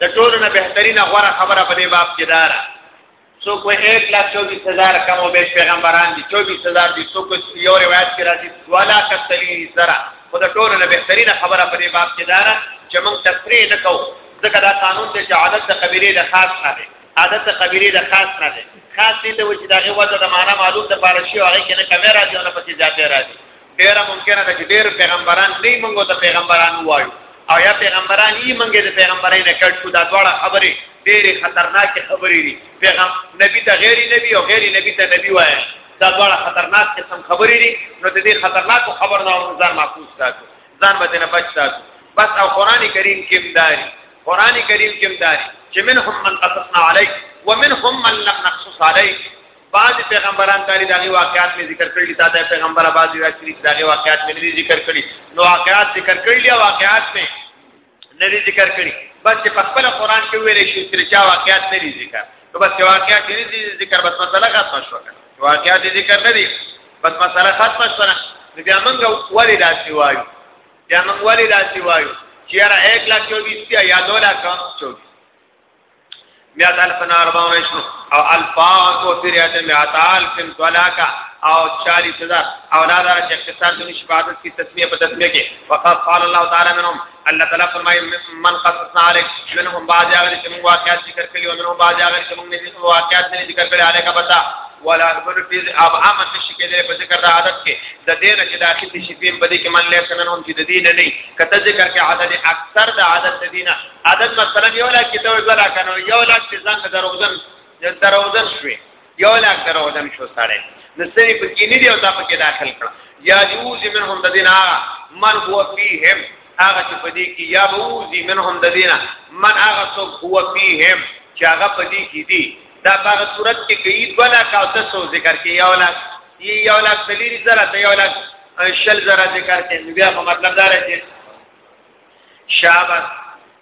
د ټولو نه بهترینه غوره خبره په دې باب کې دارا سو کوئی 1 لاکھ 24 هزار کم او بیش پیغمبران دي 24 هزار دي سو کوئی یو روایت کې راځي ولا تسلی زرا خو د ټولو نه بهترینه خبره په دې باب کې دارا چې موږ تفریح نه کوو ځکه دا قانون دی چې عادت د قبیله د خاص نه دی عادت د قبیله د خاص نه دی خاص دې ته و چې دا غوځه د معنا معلوم د پارشي او هغه کې نه کمه راځي او نه پسې ځاتې راځي ډیره ممکنه ده چې ډیر پیغمبران نه منګو ته پیغمبران وایو او یا پیغمبران یې منګې د پیغمبرای نه کټ کو دا دواړه خبرې ډېرې خطرناکې خبرې دي پیغام نبی ته غیر نبی او غیر نبی ته نبی وایي دا دواړه خطرناک قسم خبرې دي نو د دې خطرناکو خبر نه ځان محفوظ ساتو ځان به نه بچ ساتو بس او قران کریم کې مداري قران کریم کې مداري چې منهم من قصصنا عليك ومنهم من لم نقصص عليك بعض پیغمبران تعالی دغه واقعات می ذکر کړی تا د پیغمبر بعض راځي دغه واقعات می نه ذکر کړی نو واقعات ذکر کړی او واقعات می نه ذکر کړی بس په خپل قران کې ویل شي چې چا واقعات نه ذکر نو بس واقعات نه ذکر بس مسله ختمه شو واقعات ذکر نه دي بس مسله ختمه شو نو بیا موږ ولې داسې وایو بیا موږ ولې داسې وایو چې یاره 1 لاکھ 24 یا 2 لاکھ 24 میات الفنا اربعون عشر او الفاظ و فریات میات الفن طلاقا او چالیس ہزار او لا دارا چه اختصار دونی شفاعتت کی تسمیه پا تسمیه کی وقد قال اللہ تعالی منهم اللہ تعالی فرمائی من قصصنا علیک منهم بعضی آغلی چه من واقعات ذکر کلی ومنهم بعضی آغلی چه من واقعات نی ذکر کلی علیکا بتا ولا نبر فی اب عامت شکی دے پا ذکر دا عادت کے دا دین چه داخل دی شفیم بدی که من لیسا منهم چه دین نی کتا ذکر که عدد اکثر دا عدد دینا عدد مثلا یو لاک کې ته ولا کنو یو لاک چې ځان ته دروغجن دروغجن شوې یو لاک دروغجن شو ساړې د سری په کې نه دی او تا په کې داخل کړ یا یوز منهم د دینا من هو فیهم هغه چې په دې کې یا بوز منهم د دینا من هغه څوک هو فیهم چې هغه په دې کې دی دا هغه صورت کې کې ولا کا تاسو ذکر کې یو لاک یو لاک دلیری زره ته یو لاک شل زره ذکر کې بیا په مطلب دا راځي شابه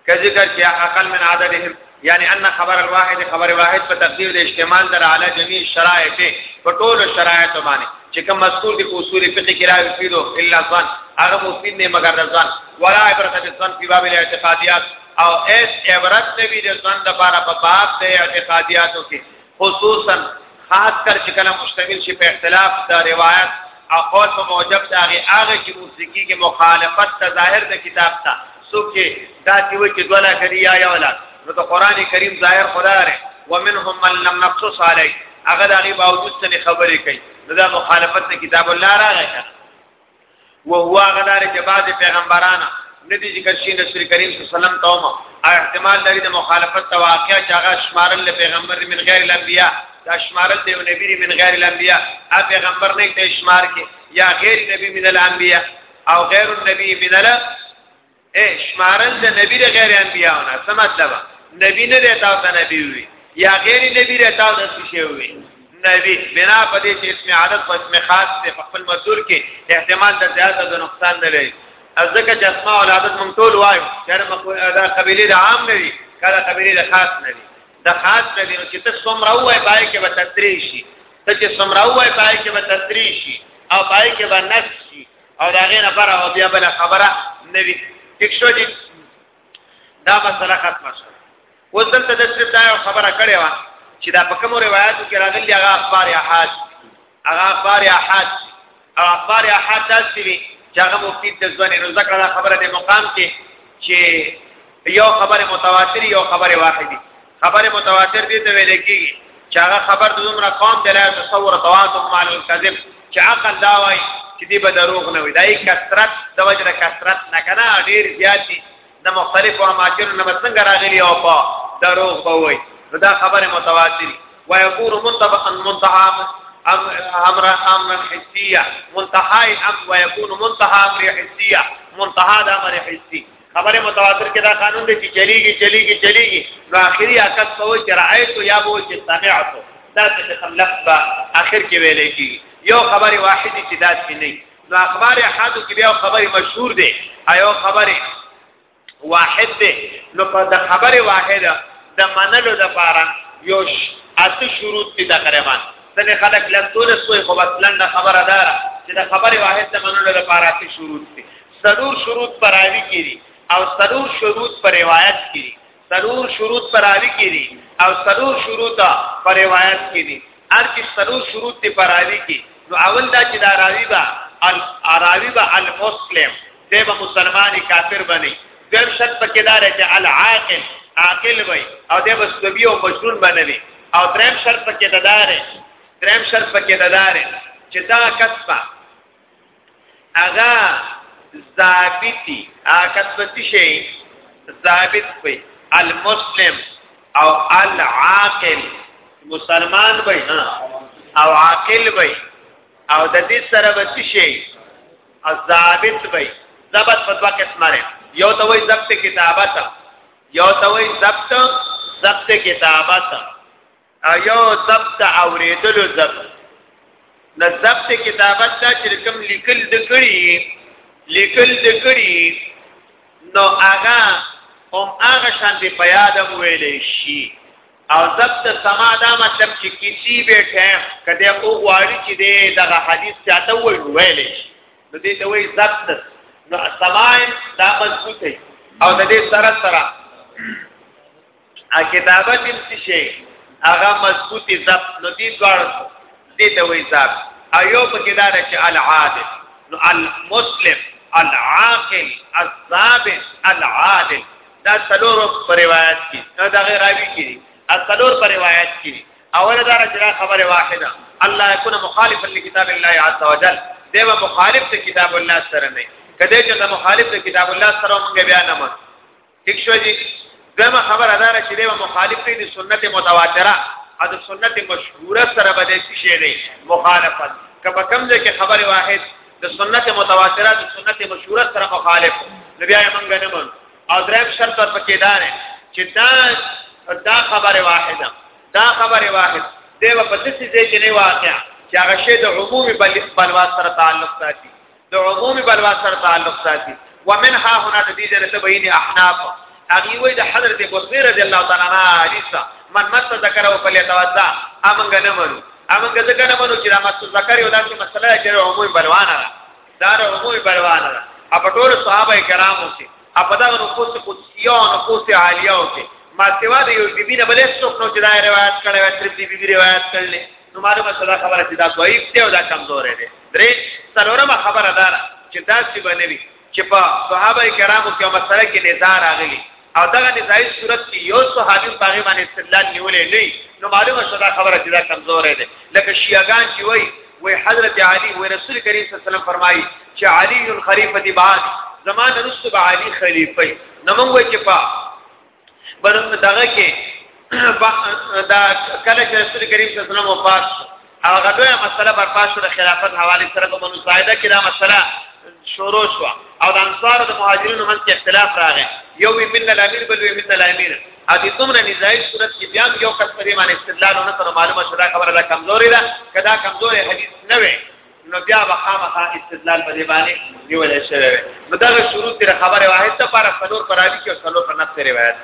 که ذکر کیا اقل من عددهم یعنی ان خبر الواحد خبر واحد په تقدیر د احتمال در اعلی جميع شرایط په ټولو شرایط باندې چې کوم مذکور دي اصول فقه کې راوي فیدو الا ظن هغه مفید نه مگر ځان ولا عبرت بالظن فی باب الاعتقادیات او اس عبرت نبی د ځان د بارا په باب د اعتقادیاتو کې خصوصا خاص کر چې کله مشتمل شي په اختلاف د روایت او قول په موجب دا غي هغه چې موسیقي کې مخالفت ته ظاهر د کتاب ته څوک چې دا دی و چې دولا کړی یا یا ولا نو د قران کریم ظاهر خدا لري ومنهم من لم نقصص عليه هغه د هغه باوجود څه خبرې کوي دا مخالفت ته کتاب الله راغی و هو هغه لار چې بعض پیغمبرانو ندی ذکر شي نبی کریم صلی الله علیه وسلم تومه او احتمال لري د مخالفت ته واقع چې هغه شمارل له پیغمبر من غیر الانبیاء دا شمارل دی نبی من غیر الانبیاء ا پیغمبر نه ته شمار کې یا غیر نبی من الانبیاء او غیر النبی من ال اے شمارل د نبی د غیر انبیاء نه څه مطلب نبی نه دی تاسو نبی وی یا غیر نبی دی تاسو څه شی وی نبی بنا په دې چې اسم عادت او اسم خاص ته خپل مزور کې احتمال د زیات او د نقصان نه لري ځکه چې اسماء او عادت مونږ ټول وایو چې دا قبيله د عام نه دي کله قبيله د خاص نه دي د خاص نه دي چې ته څومره وای پای کې به تدریشي ته چې څومره وای پای کې به تدریشي او پای کې به نفس او دا غي نه پر او بیا بل خبره نه وي ټیک شو دي دا مسله ختمه شو اوس دلته د صرف دا خبره کړې و چې دا په کوم روایتو کې راغلي هغه اخبار احاد هغه اخبار احاد او اخبار احاد داسې وي چې هغه مفید د ځواني نو ذکر دا خبره د مقام کې چې یو خبره متواتر یو خبره واحدي خبر متواتر دي ته ویل کیږي چې هغه خبر د دومره قوم د لا تصور تواتم مال الكذب چې عقل دا وایي چې دی به دروغ نه وي دای کثرت د وجه د کثرت نه کنه ډیر زیات دي د مختلفو اماکن نه څنګه راغلي او په دروغ به وایي دا خبره متواتر ويكون منتبه منتهى امر امر حسيه منتهى امر ويكون منتهى امر حسيه منتهى د امر حسي خبره متواتر کې دا قانون دی چې چلیږي چلیږي چلیږي نو اخري عکس ته وایي چې رأيت یا به چې سمعت دا څه کوم لفظ به اخر کې ویل کېږي یو خبره واحده چې دا څه نه نو اخبار احادو کې بیا خبره مشهور دی ایو خبره واحد دی نو په د خبره واحده د منلو د پاره یو اته شروط دي د قربان ځنې خلک لږ ټول سوې خو بس لنډه خبره ده چې د خبره واحد د منلو لپاره اته شروط دي سلور شروط پر راوی کې دي او سلور شروط پر روایت کې دي سلور شروط پر راوی کې دي او سلور شروط پر روایت کې دي هر چې سلور شروط ته پر راوی کې نو اول دا چې دا راوی با راوی با المسلم دی به مسلمانې کافر بني دیم شرط پکې دا دی چې العاقل عاقل وي او دی به سبي او مجنون بنوي او دریم شرط پکې دا دی دریم شرط پکې دا دی چې دا کسبه اغا ضابطی آکت پسی شئی ضابط پی المسلم او العاقل مسلمان بی او عاقل بی او د دې سره وسی شي او ضابط وي ضبط په دوه قسمه لري یو ته وي ضبط کتابت یو ته وي ضبط ضبط کتابت او یو ضبط اوریدلو ضبط د ضبط کتابت دا چې کوم لیکل د کړي لیکل د کړي نو هغه هم هغه شانتي په یاد ویلې شي او ضبط سما دا مطلب چې کسی به ټیم کده او غواړي چې دغه حدیث چاته وی ویلې شي نو دې ته وی ضبط نو سما دا مضبوطه او د دې سره سره ا کتابت هم څه شي هغه مضبوط ضبط نو دي دوړ دي ته وي ضبط ايو په کې دا چې العادل نو المسلم العاقل الضابط العادل دا څلور په روایت کې نو دا غیر راوي کې څلور په روایت کې اول دا رجلا خبره واحده الله يكون مخالفا لكتاب الله عز وجل دیو مخالف ته کتاب الله سره نه کله چې دا مخالف ته کتاب الله سره مونږ بیا نه مونږ ٹھیک شو جی دغه خبر اداره چې دیو مخالف دی د سنت متواتره او د سنت مشهوره سره به د شي نه مخالفت کبه کم ده کې خبر واحد د سنت متواتره د سنت مشهوره سره مخالف نبی یې مونږ نه مون او دریم شرط پر پکې دار چې دا دا خبر واحده دا خبر واحد دیو په دې ځای کې نه واقع چې هغه شی د عمومي بلوا سره تعلق ساتي د عمومي بلوا سره تعلق ساتي ومن ها هنا د دې جنته بین احناف هغه وی د حضرت بصری رضی الله تعالی عنہ حدیث من مت ذکر او فلی توضا امنګ نه منو امنګ ذکر نه منو چې دا مت ذکر یو داسې مسله چې عمومي بلوانه ده دا عمومي بلوانه ده په ټول صحابه کرامو کې اپ دغه نفوس قدسیه او نفوس عالیه او کې ما سوا د یو بیبی نه بلې څوک نو چې دا روایت کړي وي تر بیبی بی روایت کړل نو معلومه صدا خبره چې دا ضعیف دی او دا کمزور دی درې څلورمه خبره ده چې دا څه بنوي چې په صحابه کرامو کې مسله کې نزاع راغلي او دغه نزاعي صورت کې یو صحابي په هغه باندې استدلال نیولې نه نو معلومه صدا خبره چې دا کمزور دی لکه شیعاګان چې وایي وی حضرت علی وی رسول کریم صلی الله علیه وسلم فرمایي چې علی خلیفۃ بعد زمان رسو به علی خلیفہ نمنګ چې پا بنو دغه کې دا کله چې رسول کریم صلی الله علیه وسلم وفات هغه دوه مسله برپا شو د خلافت حواله سره کوم مساعده کې دا مسله شروع شو او د انصار د مهاجرینو منځ کې اختلاف راغی یو وی من الامیر بل وی من الامیر ا دې څومره نزاعي صورت کې بیا یو کس پرې باندې استدلال نه سره معلومه شوه خبره ده کمزوري ده کدا کمزوري حدیث نه وي نو بیا به خامخا استدلال په دې باندې نیول شوی وي نو دا شروع تر خبره واحد ته پر څلور پر علی کې څلور په نفس روایت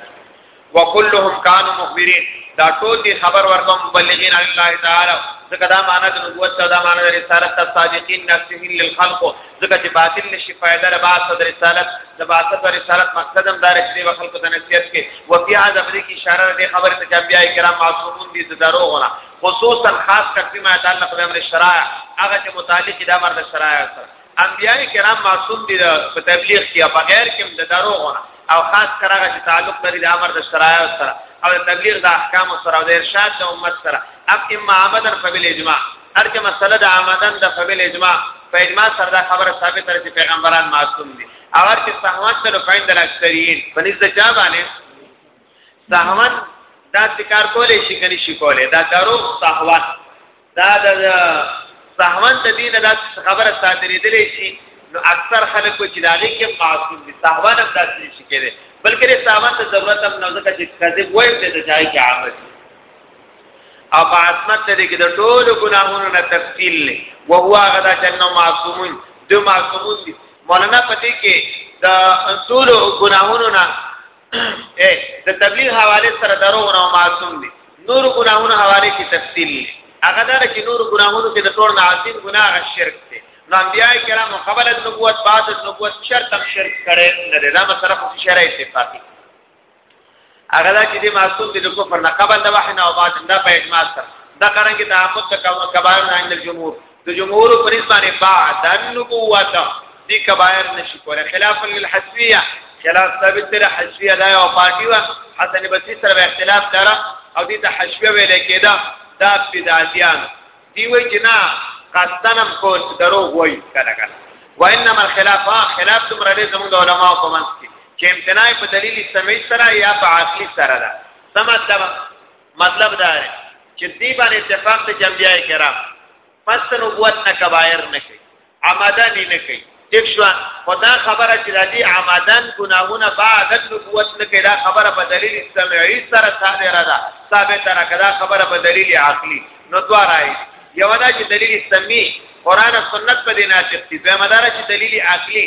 وکلهم كانوا مخبرين دا ټول دي خبر ورکوم مبلغین علی الله تعالی ځکه دا معنی د نبوت دا معنی د رسالت د صادقین نفسهم للخلق ځکه چې باطل نشي فائدہ له بعد د رسالت د بعد د رسالت مقصد هم دار چې د خلکو د نصیحت کې وفي هذا بری کی اشاره د خبره ته چې انبیای کرام معصومون دي د دروغونه خصوصا خاص کړي ما تعلق د امر شرایع هغه چې متعلق د امر د شرایع سره انبیاء کرام معصوم دي په تبلیغ کې او بغیر کې د دروغونه او خاص کر هغه چې تعلق لري د امر د شرایع سره او د تبلیغ د احکام سره او د ارشاد د امت سره اب اما عمدن فبل اجماع ارجه مسله د عمدن د فبل اجماع په اجماع سره دا خبره ثابت ده چې پیغمبران معصوم دي او چې صحوات ته لوپاین د اکثرین په نسبت چا باندې سهوا دا ذکر کولې شي کني شي کولې دا درو سهوا دا د سهوا د دین دا خبره صادرې دي شي نو اکثر خلک چې داږي کې معصوم دي سهوا نه داسې شي کېږي بلکې سهوا ته ضرورت هم نه ځکه چې کذب وایي ته ځای کې عامه او په عصمت ته کې د ټولو ګناهونو نه تفصیل لې او هو هغه د جنو معصومون د معصومون دي مولانا پتی کې د ټولو ګناهونو نه اے د تبلیغ حواله سره درو غنو معصوم دي نور ګناهونو حواله کې تفصیل هغه دا چې نور ګناهونو کې د ټول نه عظیم ګناه شرک دی نو انبیاء کرام قبل از نبوت بعد از نبوت شرط هم شرک کړي نه دی دا مسله خو شرع اتفاقی هغه دا چې د معصوم دي د کفر نه قبل د وحنا او بعد دا په اجماع سره دا قران کې تعامل تکوه کبار نه عند الجمهور د جمهور په نسبانه بعد النبوت دي کبایر نشي کوله خلاف للحسویه خلاف ثابت تر حسویه دا او پارټي وا حسن بصری سره اختلاف دره او دي ته حسویه ویل کېده دا بدعتيان دی وی چې نه قصدنم کول درو وای کله کله وانما الخلاف خلاف تم رده زموږ علماء په منځ کې چې امتناع په دلیل سمې سره یا په عقلي سره ده سمته مطلب دا دی چې دې باندې اتفاق د جنبیای کرام پس نبوت نه کبایر نه کوي عمدن نه کوي ټیک شو خدا خبره چې د دې عمدن ګناهونه بعد نبوت نه کوي دا خبره په دلیل سمعي سره صادره ده ثابت را کدا خبره په دلیل عقلی نو دوه راي یو دا چې دلیل سمعي قران او سنت په دې ناطق دي به مدار چې دلیل عقلی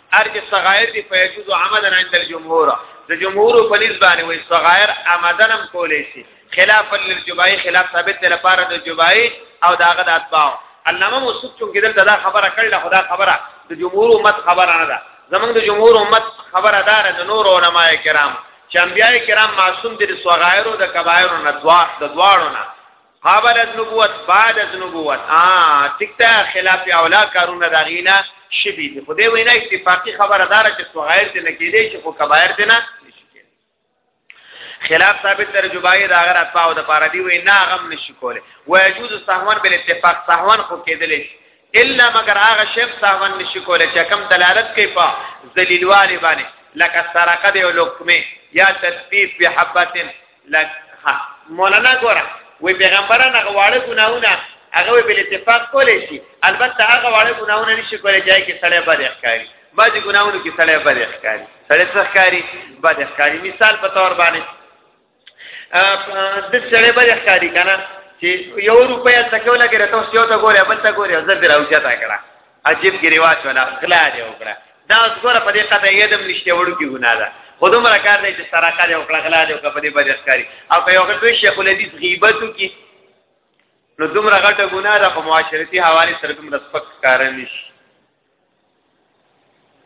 ارج صغائر دی فیجوز عمدا عند الجمهور د جمهور په نسبانه وي صغائر عمدنم کولې شي خلاف للجبای خلاف ثابت دی لپاره د جبای او داغه د اتباع علامه موصوف چون کېدل دا خبره کړله خدا خبره د جمهور امت خبره نه ده زمونږ د جمهور امت خبره دار د نور علما کرام چې انبیای کرام معصوم دي د صغائر او د کبائر نه دوا د دواړو نه قبل از نبوت بعد از نبوت ا تکتا خلاف اولا کارونه دا غینا شبی دی خدای وینا اتفاقی خبره دار چې صغیر ته نکیدې چې خو کبایر ته نه خلاف ثابت تر جبای دا غیر اتباع د پاره دی وینا غم نشی کوله و یجوز سهوان بل اتفاق سهوان خو کېدل الا مگر هغه شیخ سهوان نشی کوله چې کم دلالت کوي په ذلیلوالي باندې لکه سرقه دی او لقمه یا تسبیح بحبتن لګ ها مولانا ګوره وی پیغمبران هغه واړه ګناونه هغه به اتفاق کولای شي البته هغه واړه ګناونه نشي کولای چې کې سړی بد ښکاری بعض ګناونه کې سړی بد ښکاری سړی څه ښکاری بد ښکاری مثال په تور باندې د سړی بد ښکاری کنه چې یو روپیا تکو لګره ته یو ته ګوره بل ته ګوره زر دراوځه تا کړه عجیب کې رواج ولا غلا دی وکړه دا اوس ګوره په دې قطع یدم نشته وړو کې ګناه ده خو دومره کار دی چې سرقه دی وکړه غلا دی وکړه په دې باندې ښکاری او که یو غټ شیخ الحدیث غیبت وکړي نو دومره غټه ګناه ده په معاشرتي حواله سره دومره سپک کار نشي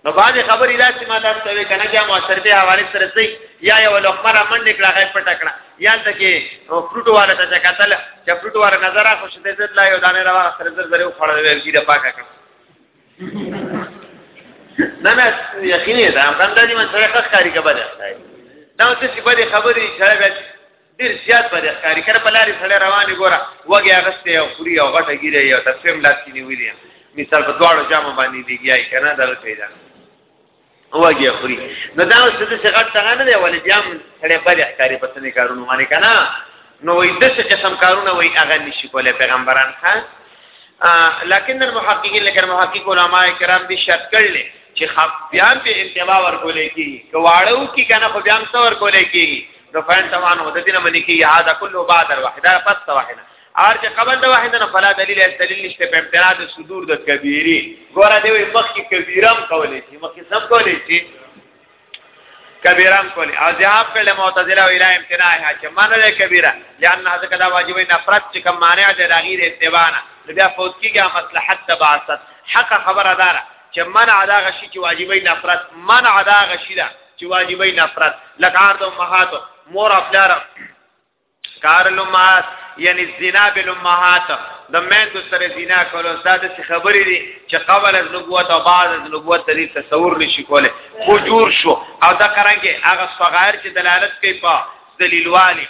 نو باندې خبرې داسې ما تاسو ته کنه چې موثرته حواله سره سي یا یو لقمه را منډه کړه غیر پټ کړه یا ته کې فروټو والا ته کتل چې فروټو والا نظر اخو شته زت لا یو دانه را سره زر زر خوړل ویل کیده پاکه کړه نه نه یقیني دا هم د دې مسله ښه کاری کبه ده دا څه چې بده خبرې چې ډیر زیات به ښکاری کړه په لارې سړی رواني ګوره وګي اغسته او خوري او غټه ګیره یو تر سیم لاس کې نیولې مثال په دواړو جامو باندې دیږي کنه دا پیدا وګي خوري نو دا اوس د څه غټ څنګه نه دی ولې بیا سړی په ښکاری په څنګه کارونه باندې کنه نو وې د څه قسم کارونه وې هغه نشي کولای پیغمبران ها لکن المحققین لکن محقق علماء کرام دې شرط کړل چې خپ بیان په انتباه ورکولې کی کواړو کی کنه خو بیان څور کولې کی نو فاعل طبعا هو د دې نه مني کې یاد کله بعد الواحده پس واحده اور چې قبل د واحده نه فلا دلیل اس دلیل نشته په امتناع د صدور د کبیری ګوره دی وي مخ کې کبیرم کولې چې مخ کې سم کولې چې کبیرم کولې او ذهاب کړل معتزله او اله امتناع چې معنی د کبیره لئن هذا کدا واجب نفرت چې کوم معنی د غیر اتباعنا بیا فوت کیږي مصلحت تبعثت حق خبره دار چې منع دا غشي چې واجبې نفرت منع دا غشي ده چې واجبې نه افراد لکار د امهات مور افلار کار لمات یعنی زنا بالامهات د مند سره زنا کولو دا د خبرې دي چې قبل از نبوت او بعد از نبوت د تصور نشي کوله فجور شو او دا قرانګه هغه صغائر چې دلالت کوي په دلیل والی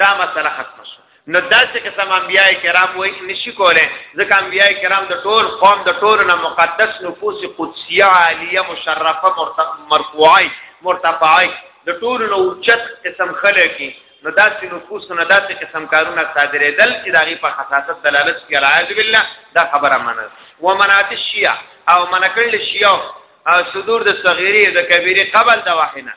دا مسله ختمه شو نو داسې قسم انبیاء کرام وای نشي کوله ځکه انبیاء کرام د ټول قوم د ټول نه مقدس نفوس قدسیه عالیه مشرفه مرفوعه مرتفعه د ټول نه اوچت قسم خلقي نو داسې نفوس نه داسې قسم کارونه صادرېدل چې د هغې په خصاصت دلالت کوي العیاذ بالله دا خبره منل و منات الشیعه او منکل شیعه او صدور د صغیری د کبیری قبل د واحنه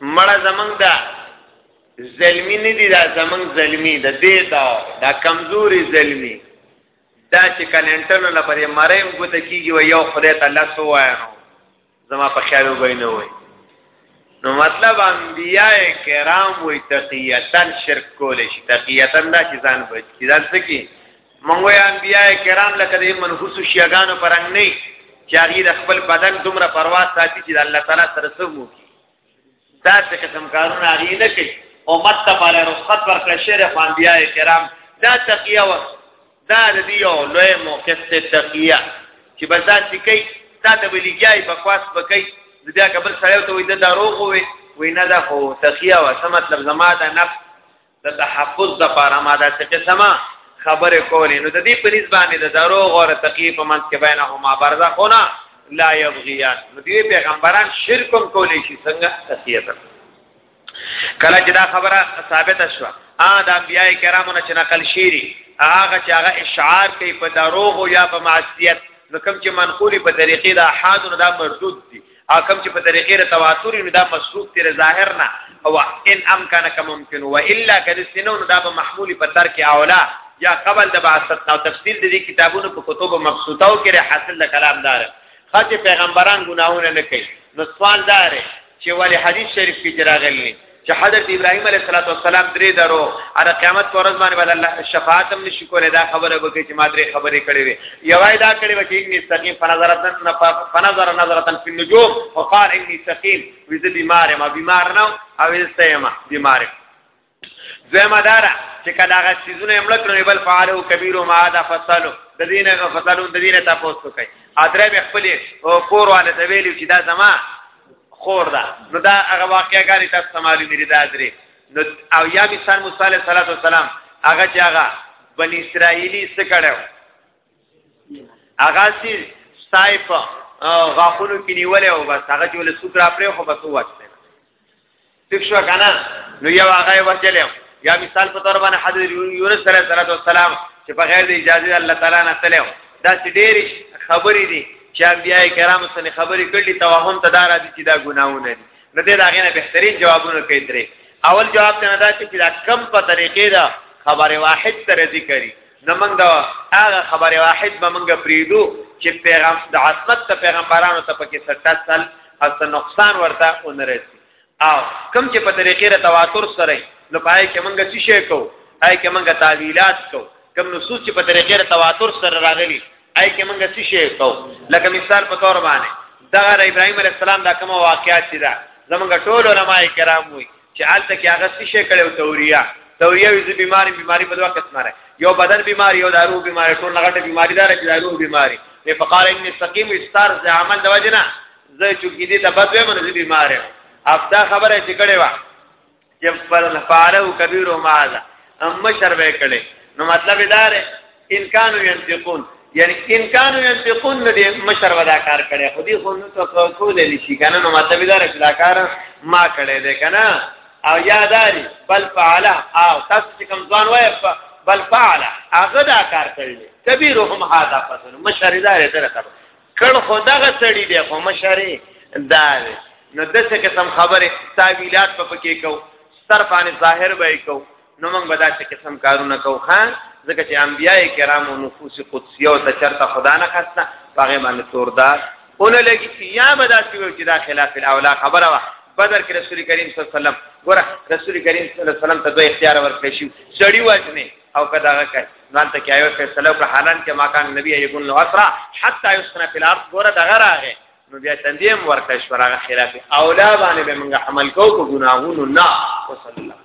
مړه زمنګ دا زلمی نه دی دا زمنګ زلمی د دې دا دا کمزوري زلمی دا چې کله انټرنل لپاره مریم ګوته کیږي و یو خدای ته الله سو وایو زما په خیال وای نه وای نو مطلب انبیاء کرام وی تقیتن شرک کول شي تقیتن دا چې ځان بچی ځان سکی مونږ یې انبیاء کرام لکه د منحوس شیعاګانو پرنګ نه چې هغه د خپل بدن دومره پروا ساتي چې الله تعالی سره سمو دا څه قسم کارونه هغه نه کوي امت ته پر رخصت ورکړ شر انبیاء کرام دا تقیه و دا د دې یو لوی موقف ته تقیه چې بس دا چې کوي دا د بلیګیای بکواس بکای د بیا کبل سره ته وې د دروغ وې وې نه دا خو تقیه و څه مطلب زما دا نفس د تحفظ د پاره ما دا څه قسمه خبره کولې نو د دې په نسبانه د درو غور تکلیف منځ کې بینهما برزخونه لا یبغیان نو دې پیغمبران شرکم کولې شي څنګه تسیته کله چې دا خبره ثابته شوه ا د انبیای کرامو نه چې نقل شيري هغه چې هغه اشعار کوي په دروغ یا په معصیت نو کوم چې منقول په طریقې د احاد نو دا مردود دي او کوم چې په طریقې د تواتر نو دا مصروف تیر ظاهر نه او ان امکان کم ممکن و الا کله سينو نو دا به محمول په تر کې اولا یا قبل د بعثت او تفسیر د دې کتابونو په کتب مبسوطه او کې حاصل د کلام دار خاطر پیغمبران ګناهونه نه کوي نو سوال دار چې ولی حدیث شریف کې راغلی چې حضرت ابراهيم عليه السلام درې درو اره قیامت پر ورځ باندې الله شفاعت هم نشي کولای دا خبره به چې ما درې خبرې کړې وي یوای دا کړې و چې اني سقيم فنظرتن فنظر نظرتن في النجوم وقال اني سقيم وذ بیمار ما بیمار نه او استیما بیمار زما دارا چې کله هغه سيزونه عمل کړو بل فعلو کبيرو ما دا فصلو د دینه فصلو د دینه تاسو کوي ادره به خپل کور والے ته ویلو چې دا زما خور ده نو دا هغه واقعیا غاری تاسو سمالی مری دا درې نو او یا مثال موسی علیه السلام هغه چې هغه بنی اسرائیلی څه کړو هغه سي سایپ غاخونو کې نیولې او بس هغه چې ول سوترا پرې خو بس وځه څه شو کنه نو یو هغه وجلم یا مثال په تور باندې حضرت یونس علیه السلام چې په غیر د اجازه الله تعالی نه تلو دا چې ډېر خبرې دي چې انبیای کرام سره خبرې کړلې توهم تدار دي چې دا ګناونه دي نو دې داغه نه بهترین جوابونه کوي درې اول جواب ته دا چې دا کم په طریقې دا خبره واحد تر ذکرې نو موږ دا هغه خبره واحد به موږ پریدو چې پیغام د عصمت ته پیغمبرانو ته پکې 60 سال او نقصان ورته ونرسي او کوم چې په طریقې را تواتر سره نو پای کې مونږ څه شي کو آی کې مونږ تعویلات کو کوم نصوص چې په طریقې را تواتر سره راغلي آی کې مونږ څه شي کو لکه مثال په تور باندې دا ابراهيم عليه السلام دا کوم واقعیا چې دا زمونږ ټول علماء کرام وي چې آلته کې هغه څه شي کړو توریا توریا وی بیماری بیماری په دوه قسمه راځي یو بدن بیماری یو دارو بیماری ټول لغټه بیماری دار چې دارو بیماری نه فقال ان سقیم استار ز عمل د وجنه زه چونکی دې ته بد وایم نو زه بیمار یم افدا خبره چې کړې و چې پر فعلو کبیر او ماذا اما شر به کړې نو مطلب دا دی ان کانو ينتقون یعنی ان کانو ينتقون نه دې مشر ودا کار کړې خو دې خو نو تو کول نه شي کنه نو مطلب دا رکھ دا کار ما کړې ده کنه او یاداری بل فعلا او تاسو چې کوم ځوان وای بل فعلا هغه دا کار کړل کبیرهم هاذا فصل مشر دا رې سره کړ خو دغه سړی دی خو مشری دا دی نو د څه قسم خبره تعویلات په پکې کو صرف ان ظاهر به کو نو موږ به دا څه قسم کارونه کو خان ځکه چې انبیای کرامو نفوس قدسیه او تچرته خدا نه خسته هغه باندې توردار اون لګی چې یا به دا چې چې دا خلاف الاولا خبره وا بدر کې رسول کریم صلی الله علیه وسلم ګوره رسول کریم صلی الله علیه وسلم ته دوه اختیار ورکړی شو سړی وځنه او کدا کوي ځان ته کیو فیصله وکړه حالان کې ماکان نبی یکون له اسرا حتا یسخن فی الارض ګوره دغه راغې نو بیا تندیم ورکړ شو راغه خلاف اولا باندې به موږ عمل کوو کو ګناهونو نه وصلی الله